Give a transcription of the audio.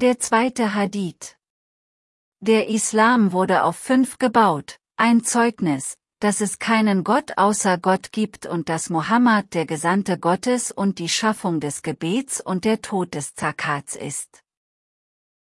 Der zweite Hadith. Der Islam wurde auf fünf gebaut, ein Zeugnis, dass es keinen Gott außer Gott gibt und dass Mohammed der Gesandte Gottes und die Schaffung des Gebets und der Tod des Zakats ist.